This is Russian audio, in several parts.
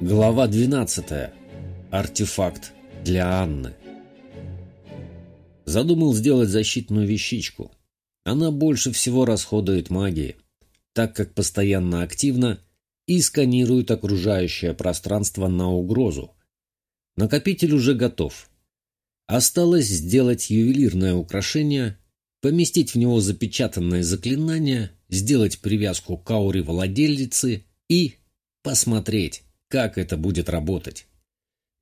Глава 12. Артефакт для Анны. Задумал сделать защитную вещичку. Она больше всего расходует магии, так как постоянно активна и сканирует окружающее пространство на угрозу. Накопитель уже готов. Осталось сделать ювелирное украшение, поместить в него запечатанное заклинание, сделать привязку к ауре владелицы и посмотреть, как это будет работать.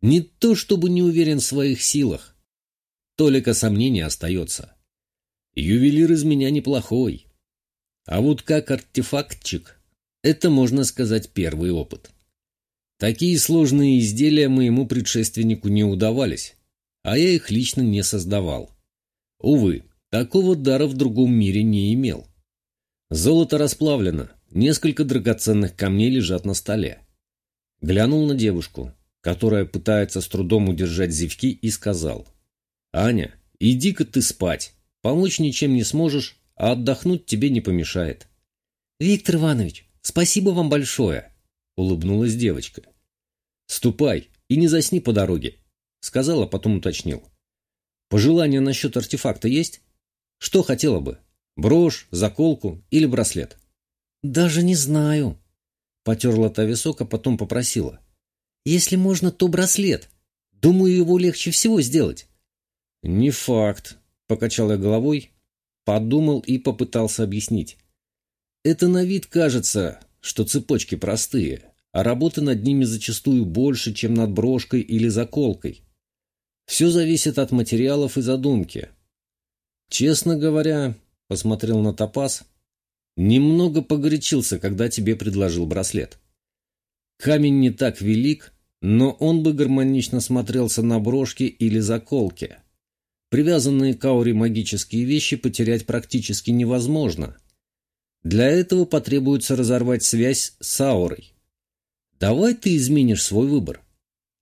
Не то чтобы не уверен в своих силах. Толика сомнений остается. Ювелир из меня неплохой. А вот как артефактчик, это, можно сказать, первый опыт. Такие сложные изделия моему предшественнику не удавались, а я их лично не создавал. Увы, такого дара в другом мире не имел. Золото расплавлено, несколько драгоценных камней лежат на столе. Глянул на девушку, которая пытается с трудом удержать зевки, и сказал. «Аня, иди-ка ты спать. Помочь ничем не сможешь, а отдохнуть тебе не помешает». «Виктор Иванович, спасибо вам большое», — улыбнулась девочка. «Ступай и не засни по дороге», — сказал, а потом уточнил. «Пожелания насчет артефакта есть? Что хотела бы? Брошь, заколку или браслет?» «Даже не знаю», Потерла та висок, а потом попросила. «Если можно, то браслет. Думаю, его легче всего сделать». «Не факт», — покачал я головой, подумал и попытался объяснить. «Это на вид кажется, что цепочки простые, а работы над ними зачастую больше, чем над брошкой или заколкой. Все зависит от материалов и задумки. Честно говоря, посмотрел на топаз, Немного погорячился, когда тебе предложил браслет. Камень не так велик, но он бы гармонично смотрелся на брошке или заколке. Привязанные к ауре магические вещи потерять практически невозможно. Для этого потребуется разорвать связь с аурой. Давай ты изменишь свой выбор.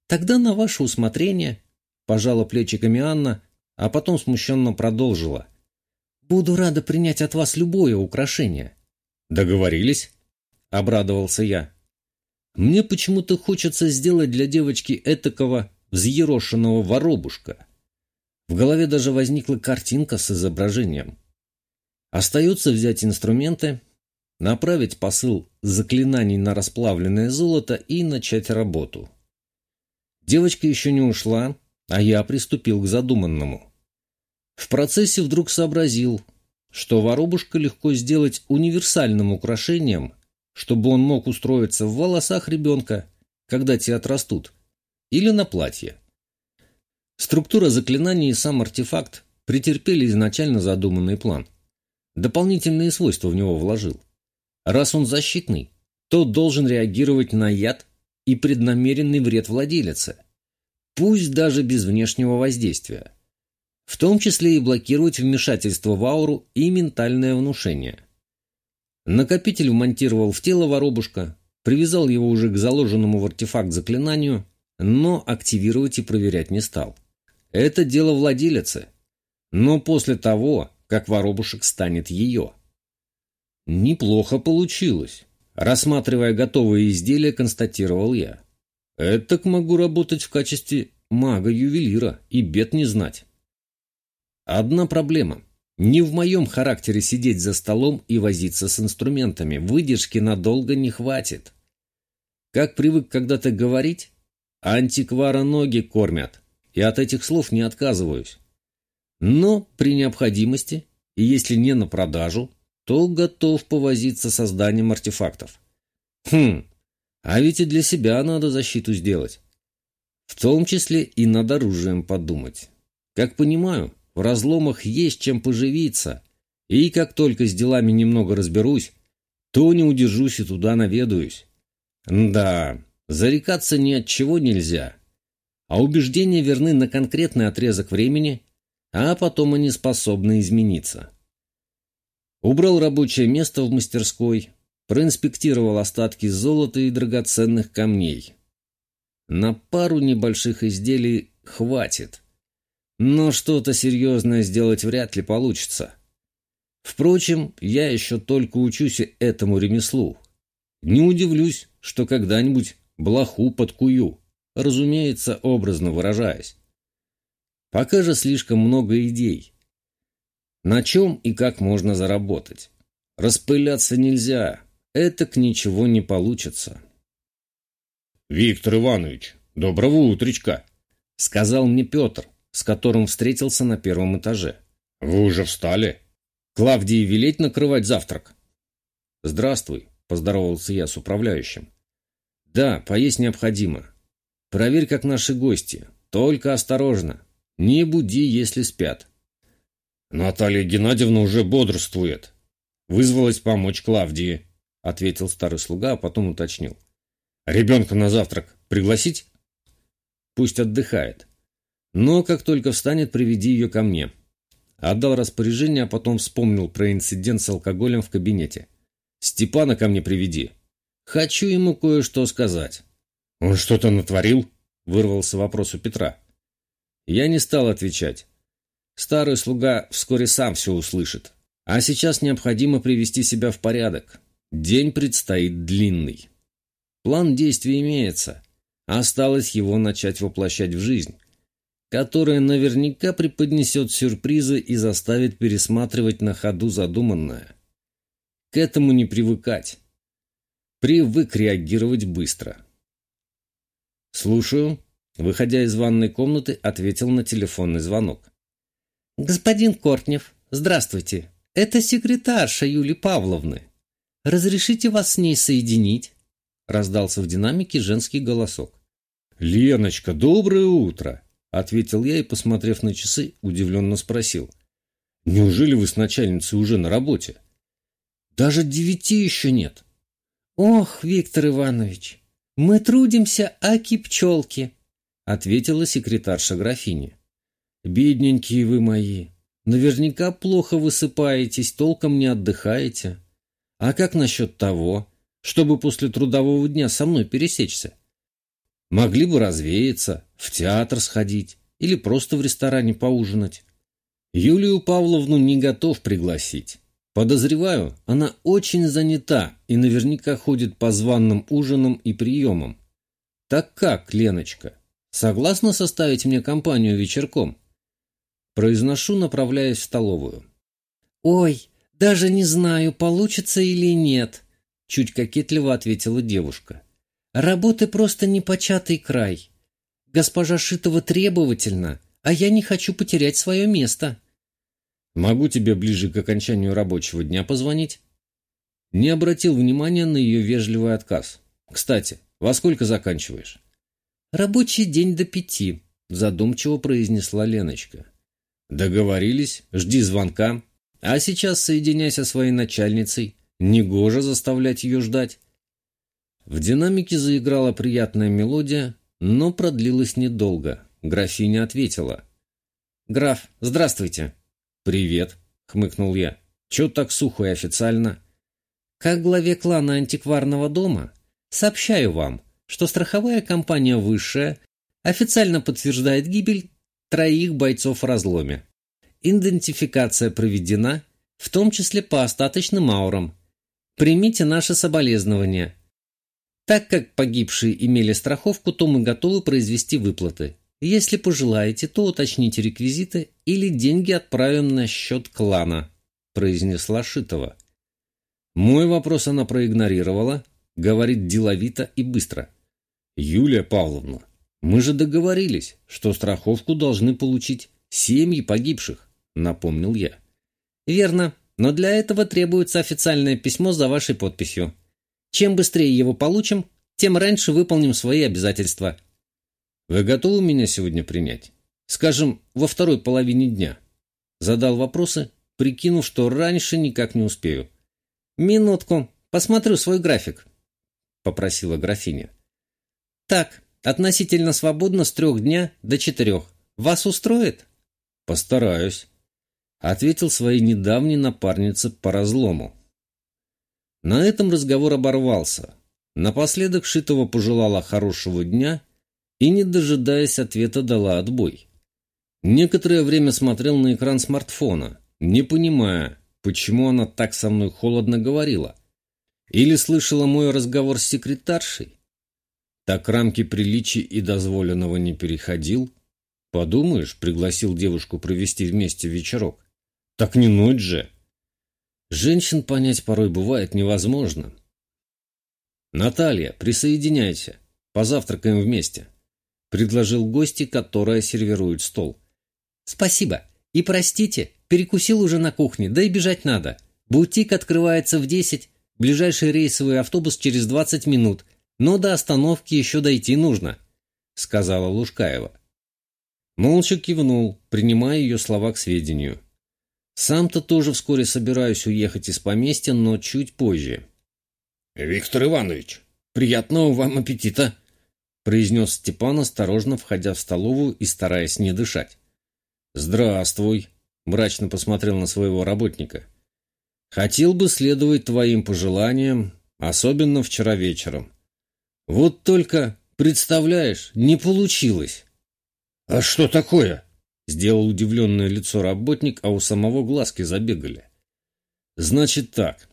Тогда на ваше усмотрение, пожала плечиками Анна, а потом смущенно продолжила. Буду рада принять от вас любое украшение. Договорились? Обрадовался я. Мне почему-то хочется сделать для девочки этакого взъерошенного воробушка. В голове даже возникла картинка с изображением. Остается взять инструменты, направить посыл заклинаний на расплавленное золото и начать работу. Девочка еще не ушла, а я приступил к задуманному. В процессе вдруг сообразил, что воробушка легко сделать универсальным украшением, чтобы он мог устроиться в волосах ребенка, когда те отрастут, или на платье. Структура заклинаний и сам артефакт претерпели изначально задуманный план. Дополнительные свойства в него вложил. Раз он защитный, то должен реагировать на яд и преднамеренный вред владелицы, пусть даже без внешнего воздействия в том числе и блокировать вмешательство в ауру и ментальное внушение. Накопитель вмонтировал в тело воробушка, привязал его уже к заложенному в артефакт заклинанию, но активировать и проверять не стал. Это дело владелицы, но после того, как воробушек станет ее. Неплохо получилось. Рассматривая готовые изделия, констатировал я. Этак могу работать в качестве мага-ювелира и бед не знать. Одна проблема. Не в моем характере сидеть за столом и возиться с инструментами. Выдержки надолго не хватит. Как привык когда-то говорить, антиквара ноги кормят, и от этих слов не отказываюсь. Но при необходимости, и если не на продажу, то готов повозиться созданием артефактов. Хм, а ведь и для себя надо защиту сделать. В том числе и над оружием подумать. Как понимаю, в разломах есть чем поживиться, и как только с делами немного разберусь, то не удержусь и туда наведаюсь. Да, зарекаться ни от чего нельзя, а убеждения верны на конкретный отрезок времени, а потом они способны измениться. Убрал рабочее место в мастерской, проинспектировал остатки золота и драгоценных камней. На пару небольших изделий хватит. Но что-то серьезное сделать вряд ли получится. Впрочем, я еще только учусь этому ремеслу. Не удивлюсь, что когда-нибудь блоху подкую, разумеется, образно выражаясь. Пока же слишком много идей. На чем и как можно заработать? Распыляться нельзя, это к ничего не получится. «Виктор Иванович, доброго утречка!» — сказал мне Петр, с которым встретился на первом этаже. «Вы уже встали? Клавдии велеть накрывать завтрак?» «Здравствуй», — поздоровался я с управляющим. «Да, поесть необходимо. Проверь, как наши гости. Только осторожно. Не буди, если спят». «Наталья Геннадьевна уже бодрствует. Вызвалась помочь Клавдии», — ответил старый слуга, а потом уточнил. «Ребенка на завтрак пригласить?» «Пусть отдыхает. Но как только встанет, приведи ее ко мне». Отдал распоряжение, а потом вспомнил про инцидент с алкоголем в кабинете. «Степана ко мне приведи. Хочу ему кое-что сказать». «Он что-то натворил?» — вырвался вопрос у Петра. Я не стал отвечать. Старый слуга вскоре сам все услышит. А сейчас необходимо привести себя в порядок. День предстоит длинный. План действий имеется. Осталось его начать воплощать в жизнь, которая наверняка преподнесет сюрпризы и заставит пересматривать на ходу задуманное. К этому не привыкать. Привык реагировать быстро. «Слушаю», — выходя из ванной комнаты, ответил на телефонный звонок. «Господин Кортнев, здравствуйте. Это секретарша Юли Павловны. Разрешите вас с ней соединить?» Раздался в динамике женский голосок. «Леночка, доброе утро!» — ответил я и, посмотрев на часы, удивленно спросил. «Неужели вы с начальницей уже на работе?» «Даже девяти еще нет». «Ох, Виктор Иванович, мы трудимся, аки пчелки», — ответила секретарша графини. «Бедненькие вы мои, наверняка плохо высыпаетесь, толком не отдыхаете. А как насчет того, чтобы после трудового дня со мной пересечься? Могли бы развеяться, в театр сходить или просто в ресторане поужинать. Юлию Павловну не готов пригласить. Подозреваю, она очень занята и наверняка ходит по званным ужинам и приемам. Так как, Леночка, согласна составить мне компанию вечерком? Произношу, направляясь в столовую. «Ой, даже не знаю, получится или нет», — чуть кокетливо ответила девушка. «Работы просто непочатый край. Госпожа Шитова требовательна, а я не хочу потерять свое место». «Могу тебе ближе к окончанию рабочего дня позвонить?» Не обратил внимания на ее вежливый отказ. «Кстати, во сколько заканчиваешь?» «Рабочий день до пяти», — задумчиво произнесла Леночка. Договорились, жди звонка. А сейчас соединяйся со своей начальницей. Негоже заставлять ее ждать. В динамике заиграла приятная мелодия, но продлилась недолго. Графиня ответила. «Граф, здравствуйте». «Привет», — хмыкнул я. «Чё так сухо и официально?» «Как главе клана антикварного дома, сообщаю вам, что страховая компания «Высшая» официально подтверждает гибель троих бойцов в разломе. Идентификация проведена, в том числе по остаточным аурам. Примите наши соболезнования. Так как погибшие имели страховку, то мы готовы произвести выплаты. Если пожелаете, то уточните реквизиты или деньги отправим на счет клана», – произнесла Шитова. Мой вопрос она проигнорировала, говорит деловито и быстро. «Юлия Павловна, мы же договорились, что страховку должны получить семьи погибших, напомнил я. Верно, но для этого требуется официальное письмо за вашей подписью. Чем быстрее его получим, тем раньше выполним свои обязательства. Вы готовы меня сегодня принять? Скажем, во второй половине дня. Задал вопросы, прикинув, что раньше никак не успею. Минутку, посмотрю свой график, попросила графиня. Так, Относительно свободно с трех дня до четырех. Вас устроит? Постараюсь, ответил своей недавней напарнице по разлому. На этом разговор оборвался. Напоследок Шитова пожелала хорошего дня и, не дожидаясь ответа, дала отбой. Некоторое время смотрел на экран смартфона, не понимая, почему она так со мной холодно говорила. Или слышала мой разговор с секретаршей. Так рамки приличий и дозволенного не переходил? Подумаешь, пригласил девушку провести вместе вечерок. Так не ночь же. Женщин понять порой бывает невозможно. Наталья, присоединяйся. Позавтракаем вместе. Предложил гости, которая сервирует стол. Спасибо. И простите, перекусил уже на кухне, да и бежать надо. Бутик открывается в десять, ближайший рейсовый автобус через двадцать минут, но до остановки еще дойти нужно, сказала Лужкаева. Молча кивнул, принимая ее слова к сведению. Сам-то тоже вскоре собираюсь уехать из поместья, но чуть позже. «Виктор Иванович, приятного вам аппетита!» произнес Степан, осторожно входя в столовую и стараясь не дышать. «Здравствуй!» — мрачно посмотрел на своего работника. «Хотел бы следовать твоим пожеланиям, особенно вчера вечером. Вот только, представляешь, не получилось!» «А что такое?» Сделал удивленное лицо работник, а у самого глазки забегали. «Значит так.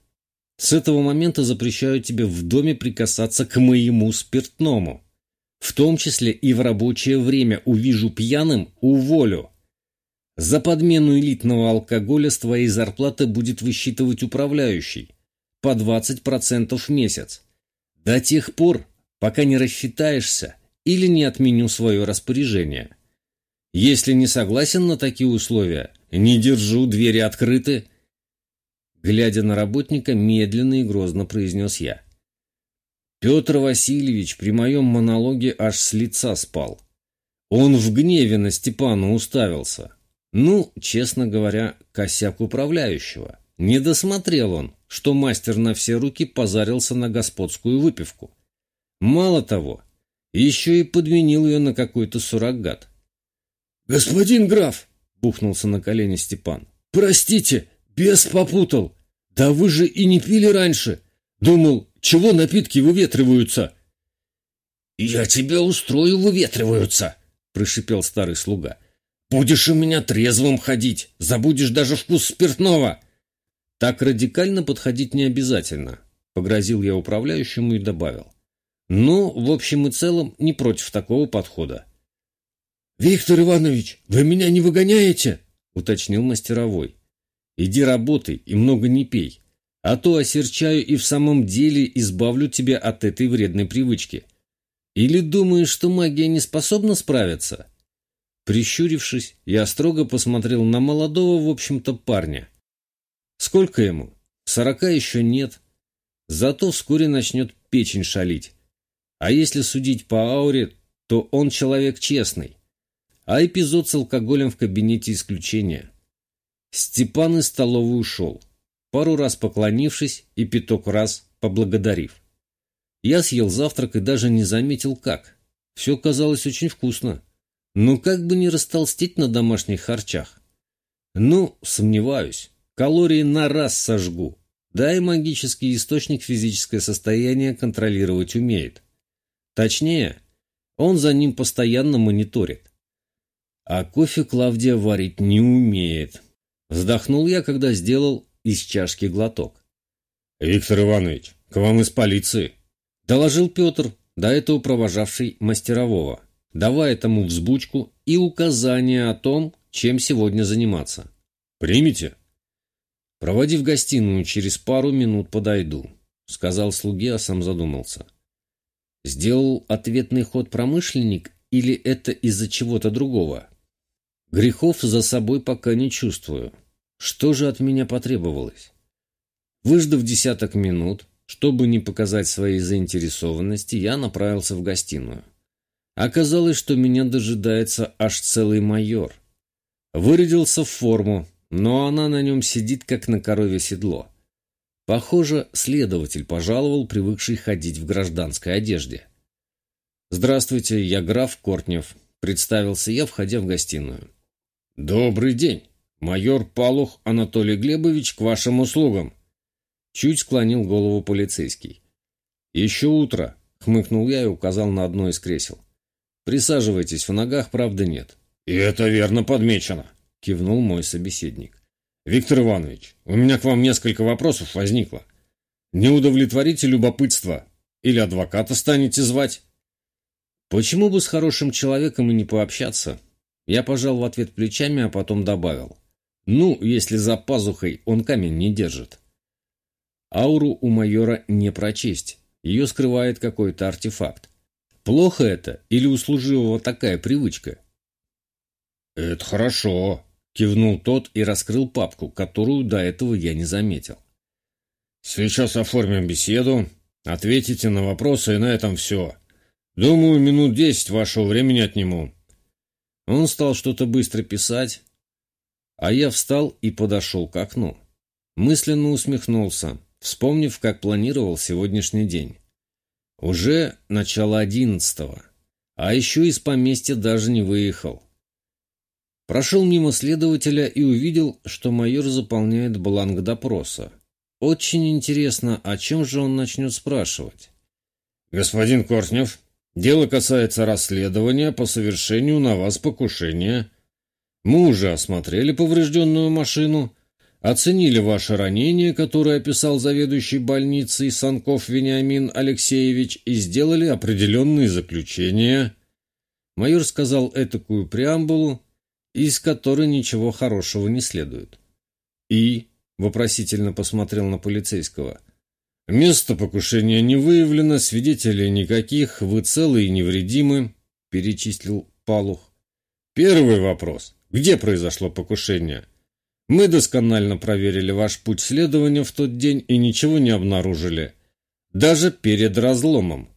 С этого момента запрещаю тебе в доме прикасаться к моему спиртному. В том числе и в рабочее время увижу пьяным – уволю. За подмену элитного алкоголя с твоей зарплаты будет высчитывать управляющий. По 20% в месяц. До тех пор, пока не рассчитаешься или не отменю свое распоряжение». Если не согласен на такие условия, не держу, двери открыты. Глядя на работника, медленно и грозно произнес я. Петр Васильевич при моем монологе аж с лица спал. Он в гневе на Степана уставился. Ну, честно говоря, косяк управляющего. Не досмотрел он, что мастер на все руки позарился на господскую выпивку. Мало того, еще и подменил ее на какой-то суррогат. «Господин граф!» — бухнулся на колени Степан. «Простите, бес попутал. Да вы же и не пили раньше. Думал, чего напитки выветриваются?» «Я тебя устрою выветриваются!» — прошипел старый слуга. «Будешь у меня трезвым ходить, забудешь даже вкус спиртного!» «Так радикально подходить не обязательно», — погрозил я управляющему и добавил. «Ну, в общем и целом, не против такого подхода. «Виктор Иванович, вы меня не выгоняете?» — уточнил мастеровой. «Иди работай и много не пей, а то осерчаю и в самом деле избавлю тебя от этой вредной привычки. Или думаешь, что магия не способна справиться?» Прищурившись, я строго посмотрел на молодого, в общем-то, парня. Сколько ему? Сорока еще нет. Зато вскоре начнет печень шалить. А если судить по ауре, то он человек честный а эпизод с алкоголем в кабинете исключение. Степан из столовой ушел, пару раз поклонившись и пяток раз поблагодарив. Я съел завтрак и даже не заметил как. Все казалось очень вкусно. Но как бы не растолстеть на домашних харчах. Ну, сомневаюсь. Калории на раз сожгу. Да и магический источник физическое состояние контролировать умеет. Точнее, он за ним постоянно мониторит. А кофе Клавдия варить не умеет. Вздохнул я, когда сделал из чашки глоток. «Виктор Иванович, к вам из полиции!» Доложил Петр, до этого провожавший мастерового, давая тому взбучку и указания о том, чем сегодня заниматься. «Примите?» «Проводи в гостиную, через пару минут подойду», — сказал слуге, а сам задумался. Сделал ответный ход промышленник или это из-за чего-то другого? Грехов за собой пока не чувствую. Что же от меня потребовалось? Выждав десяток минут, чтобы не показать своей заинтересованности, я направился в гостиную. Оказалось, что меня дожидается аж целый майор. Вырядился в форму, но она на нем сидит, как на корове седло. Похоже, следователь пожаловал, привыкший ходить в гражданской одежде. «Здравствуйте, я граф Кортнев», — представился я, входя в гостиную. «Добрый день. Майор Палух Анатолий Глебович к вашим услугам». Чуть склонил голову полицейский. «Еще утро», — хмыкнул я и указал на одно из кресел. «Присаживайтесь, в ногах правда нет». «И это верно подмечено», — кивнул мой собеседник. «Виктор Иванович, у меня к вам несколько вопросов возникло. Не удовлетворите любопытство? Или адвоката станете звать?» Почему бы с хорошим человеком и не пообщаться? Я пожал в ответ плечами, а потом добавил. Ну, если за пазухой он камень не держит. Ауру у майора не прочесть. Ее скрывает какой-то артефакт. Плохо это или у служивого такая привычка? «Это хорошо», — кивнул тот и раскрыл папку, которую до этого я не заметил. «Сейчас оформим беседу, ответите на вопросы, и на этом все. Думаю, минут десять вашего времени отниму». Он стал что-то быстро писать, а я встал и подошел к окну. Мысленно усмехнулся, вспомнив, как планировал сегодняшний день. Уже начало одиннадцатого, а еще из поместья даже не выехал. Прошел мимо следователя и увидел, что майор заполняет бланк допроса. Очень интересно, о чем же он начнет спрашивать. «Господин Кортнев, дело касается расследования по совершению на вас покушения. Мы уже осмотрели поврежденную машину, оценили ваше ранение, которое описал заведующий больницей Санков Вениамин Алексеевич, и сделали определенные заключения». Майор сказал этакую преамбулу, из которой ничего хорошего не следует. «И?» – вопросительно посмотрел на полицейского. «Место покушения не выявлено, свидетелей никаких, вы целы и невредимы», – перечислил Палух. «Первый вопрос. Где произошло покушение?» «Мы досконально проверили ваш путь следования в тот день и ничего не обнаружили. Даже перед разломом».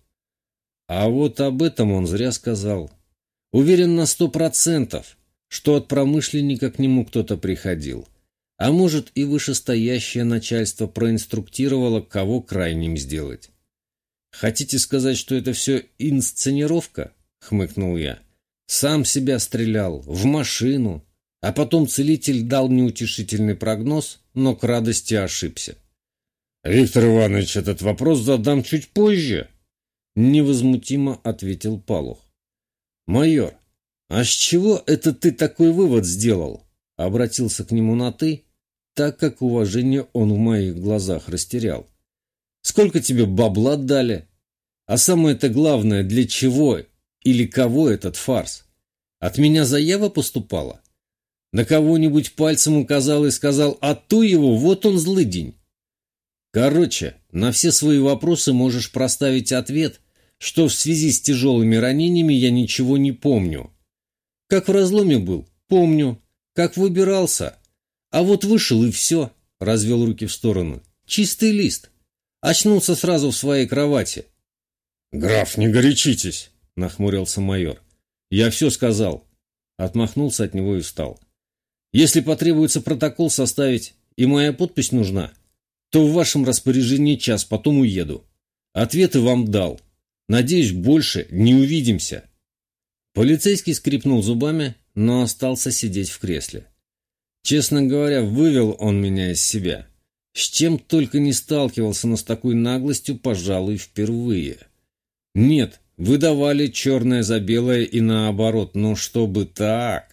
А вот об этом он зря сказал. Уверен на сто процентов что от промышленника к нему кто-то приходил. А может, и вышестоящее начальство проинструктировало, кого крайним сделать. «Хотите сказать, что это все инсценировка?» — хмыкнул я. «Сам себя стрелял, в машину, а потом целитель дал неутешительный прогноз, но к радости ошибся». «Виктор Иванович, этот вопрос задам чуть позже», — невозмутимо ответил Палух. «Майор, «А с чего это ты такой вывод сделал?» Обратился к нему на «ты», так как уважение он в моих глазах растерял. «Сколько тебе бабла дали? А самое-то главное, для чего или кого этот фарс? От меня заява поступала? На кого-нибудь пальцем указал и сказал «А ту его, вот он злый день». Короче, на все свои вопросы можешь проставить ответ, что в связи с тяжелыми ранениями я ничего не помню, как в разломе был, помню. Как выбирался. А вот вышел и все, развел руки в сторону. Чистый лист. Очнулся сразу в своей кровати. «Граф, не горячитесь!» — нахмурился майор. «Я все сказал». Отмахнулся от него и встал. «Если потребуется протокол составить, и моя подпись нужна, то в вашем распоряжении час, потом уеду. Ответы вам дал. Надеюсь, больше не увидимся». Полицейский скрипнул зубами, но остался сидеть в кресле. Честно говоря, вывел он меня из себя. С чем только не сталкивался, но с такой наглостью, пожалуй, впервые. Нет, выдавали черное за белое и наоборот, но чтобы так...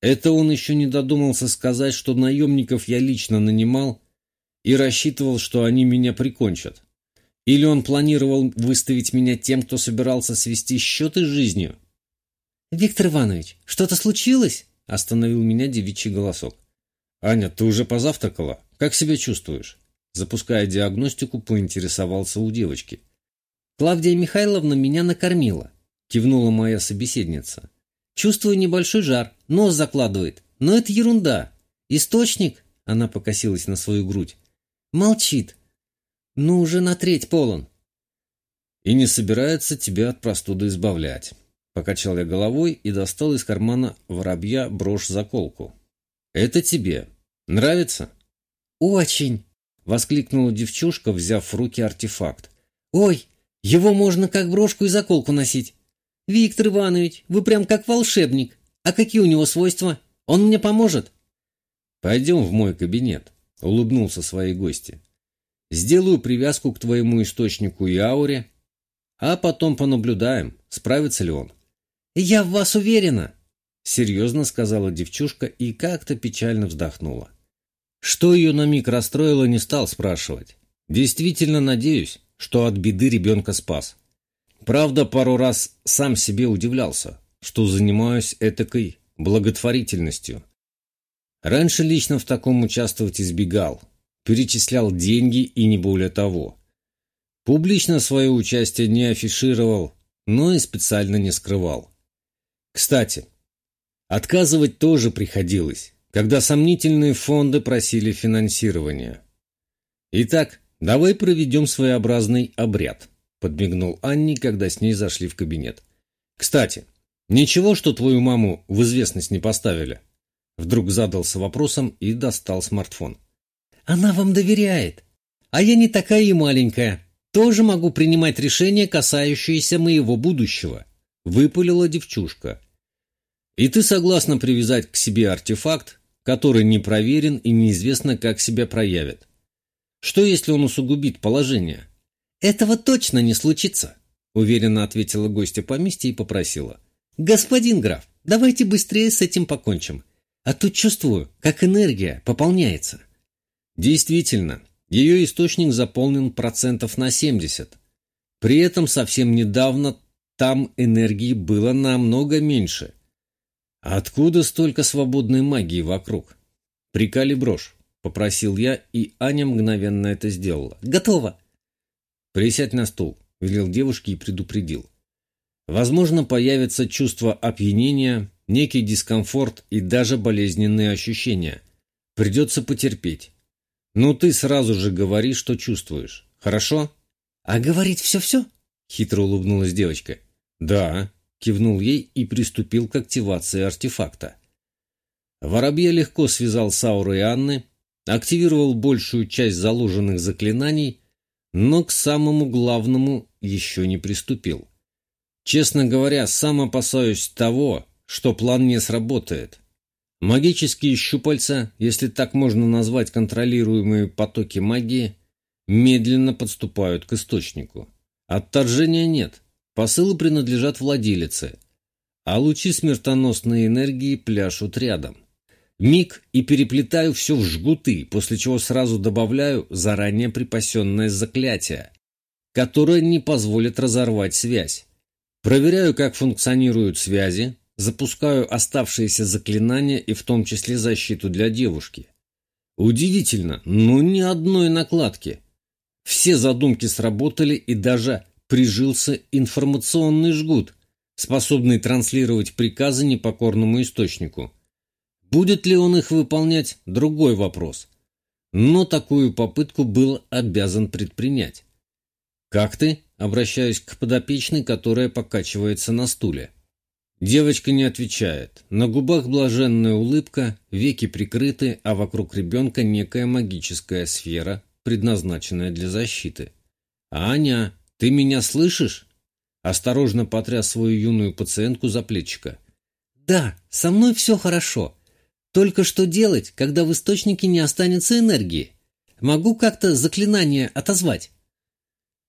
Это он еще не додумался сказать, что наемников я лично нанимал и рассчитывал, что они меня прикончат. Или он планировал выставить меня тем, кто собирался свести счеты с жизнью? «Виктор Иванович, что-то случилось?» – остановил меня девичий голосок. «Аня, ты уже позавтракала? Как себя чувствуешь?» Запуская диагностику, поинтересовался у девочки. «Клавдия Михайловна меня накормила», – кивнула моя собеседница. «Чувствую небольшой жар, нос закладывает, но это ерунда. Источник?» – она покосилась на свою грудь. «Молчит. Ну, уже на треть полон». «И не собирается тебя от простуды избавлять». Покачал я головой и достал из кармана воробья брошь-заколку. «Это тебе. Нравится?» «Очень!» — воскликнула девчушка, взяв в руки артефакт. «Ой, его можно как брошку и заколку носить. Виктор Иванович, вы прям как волшебник. А какие у него свойства? Он мне поможет?» «Пойдем в мой кабинет», — улыбнулся своей гости. «Сделаю привязку к твоему источнику и ауре, а потом понаблюдаем, справится ли он». «Я в вас уверена!» — серьезно сказала девчушка и как-то печально вздохнула. Что ее на миг расстроило, не стал спрашивать. Действительно надеюсь, что от беды ребенка спас. Правда, пару раз сам себе удивлялся, что занимаюсь этакой благотворительностью. Раньше лично в таком участвовать избегал, перечислял деньги и не более того. Публично свое участие не афишировал, но и специально не скрывал. Кстати, отказывать тоже приходилось, когда сомнительные фонды просили финансирования. Итак, давай проведем своеобразный обряд, подмигнул Анни, когда с ней зашли в кабинет. Кстати, ничего, что твою маму в известность не поставили? Вдруг задался вопросом и достал смартфон. Она вам доверяет. А я не такая и маленькая. Тоже могу принимать решения, касающиеся моего будущего. Выпалила девчушка. И ты согласна привязать к себе артефакт, который не проверен и неизвестно, как себя проявит? Что, если он усугубит положение? Этого точно не случится, уверенно ответила гостья поместья и попросила. Господин граф, давайте быстрее с этим покончим. А тут чувствую, как энергия пополняется. Действительно, ее источник заполнен процентов на 70. При этом совсем недавно там энергии было намного меньше. Откуда столько свободной магии вокруг? Прикали брошь, попросил я, и Аня мгновенно это сделала. Готово. Присядь на стул, велел девушке и предупредил. Возможно, появится чувство опьянения, некий дискомфорт и даже болезненные ощущения. Придется потерпеть. Но ты сразу же говори, что чувствуешь. Хорошо? А говорить все-все? Хитро улыбнулась девочка. Да, кивнул ей и приступил к активации артефакта. Воробья легко связал с аурой Анны, активировал большую часть заложенных заклинаний, но к самому главному еще не приступил. Честно говоря, сам опасаюсь того, что план не сработает. Магические щупальца, если так можно назвать контролируемые потоки магии, медленно подступают к источнику. Отторжения нет, посылы принадлежат владелице, а лучи смертоносной энергии пляшут рядом. Миг и переплетаю все в жгуты, после чего сразу добавляю заранее припасенное заклятие, которое не позволит разорвать связь. Проверяю, как функционируют связи, запускаю оставшиеся заклинания и в том числе защиту для девушки. Удивительно, но ни одной накладки. Все задумки сработали и даже прижился информационный жгут, способный транслировать приказы непокорному источнику. Будет ли он их выполнять – другой вопрос. Но такую попытку был обязан предпринять. «Как ты?» – обращаюсь к подопечной, которая покачивается на стуле. Девочка не отвечает. На губах блаженная улыбка, веки прикрыты, а вокруг ребенка некая магическая сфера, предназначенная для защиты. «Аня, ты меня слышишь?» Осторожно потряс свою юную пациентку за плечико. «Да, со мной все хорошо. Только что делать, когда в источнике не останется энергии? Могу как-то заклинание отозвать?»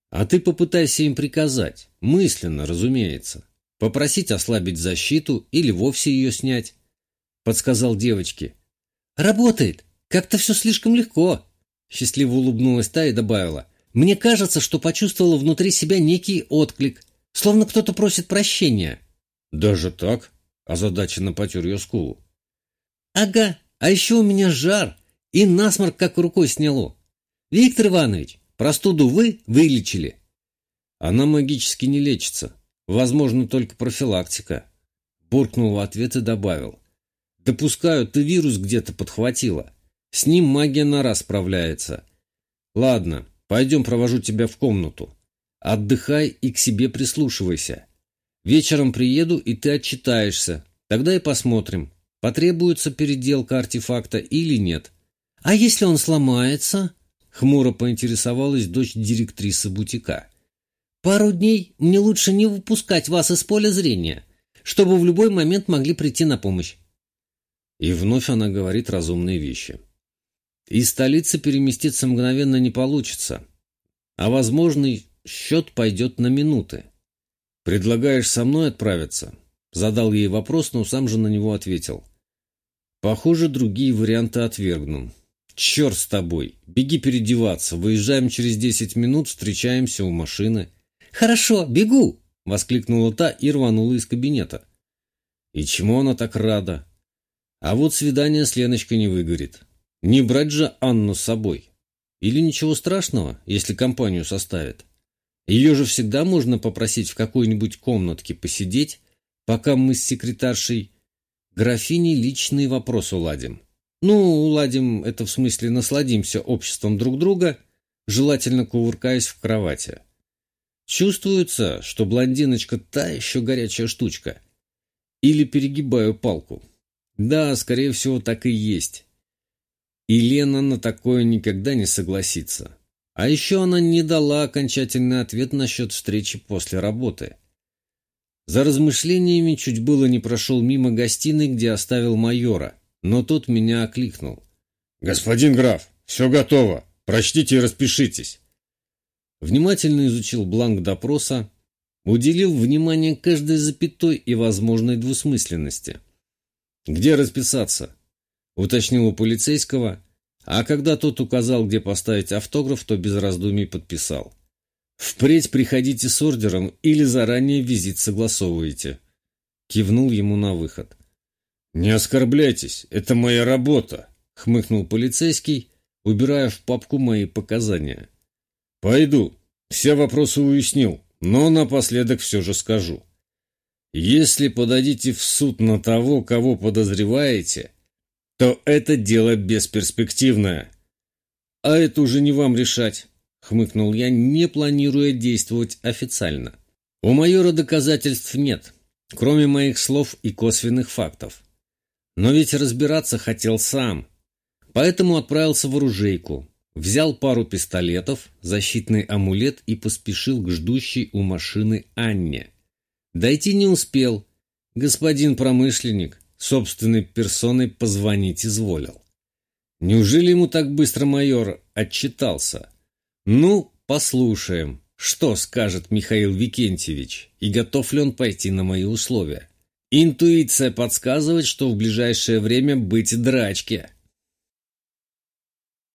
«А ты попытайся им приказать. Мысленно, разумеется. Попросить ослабить защиту или вовсе ее снять, подсказал девочке. Работает. Как-то все слишком легко. Счастливо улыбнулась та и добавила. Мне кажется, что почувствовала внутри себя некий отклик, словно кто-то просит прощения. Даже так? Озадаченно потер ее скулу. Ага, а еще у меня жар и насморк как рукой сняло. Виктор Иванович, простуду вы вылечили. Она магически не лечится, Возможно, только профилактика. Буркнул в ответ и добавил. Допускаю, ты вирус где-то подхватила. С ним магия на раз справляется. Ладно, пойдем провожу тебя в комнату. Отдыхай и к себе прислушивайся. Вечером приеду, и ты отчитаешься. Тогда и посмотрим, потребуется переделка артефакта или нет. А если он сломается? Хмуро поинтересовалась дочь директрисы бутика. Пару дней мне лучше не выпускать вас из поля зрения, чтобы в любой момент могли прийти на помощь. И вновь она говорит разумные вещи. Из столицы переместиться мгновенно не получится, а возможный счет пойдет на минуты. «Предлагаешь со мной отправиться?» Задал ей вопрос, но сам же на него ответил. «Похоже, другие варианты отвергну. Черт с тобой! Беги переодеваться. Выезжаем через десять минут, встречаемся у машины». «Хорошо, бегу!» воскликнула та и рванула из кабинета. И чему она так рада? А вот свидание с Леночкой не выгорит. Не брать же Анну с собой. Или ничего страшного, если компанию составят. Ее же всегда можно попросить в какой-нибудь комнатке посидеть, пока мы с секретаршей графиней личный вопрос уладим. Ну, уладим это в смысле насладимся обществом друг друга, желательно кувыркаясь в кровати. Чувствуется, что блондиночка та еще горячая штучка. Или перегибаю палку. Да, скорее всего, так и есть. И Лена на такое никогда не согласится. А еще она не дала окончательный ответ насчет встречи после работы. За размышлениями чуть было не прошел мимо гостиной, где оставил майора, но тот меня окликнул. «Господин граф, все готово. Прочтите и распишитесь». Внимательно изучил бланк допроса, уделил внимание каждой запятой и возможной двусмысленности. «Где расписаться?» — уточнил у полицейского, а когда тот указал, где поставить автограф, то без раздумий подписал. «Впредь приходите с ордером или заранее визит согласовывайте». Кивнул ему на выход. «Не оскорбляйтесь, это моя работа», — хмыкнул полицейский, убирая в папку мои показания. «Пойду. Все вопросы уяснил, но напоследок все же скажу. Если подадите в суд на того, кого подозреваете, то это дело бесперспективное. А это уже не вам решать, хмыкнул я, не планируя действовать официально. У майора доказательств нет, кроме моих слов и косвенных фактов. Но ведь разбираться хотел сам, поэтому отправился в оружейку, взял пару пистолетов, защитный амулет и поспешил к ждущей у машины Анне. Дойти не успел. Господин промышленник собственной персоной позвонить изволил. Неужели ему так быстро майор отчитался? Ну, послушаем, что скажет Михаил Викентьевич и готов ли он пойти на мои условия. Интуиция подсказывает, что в ближайшее время быть драчке –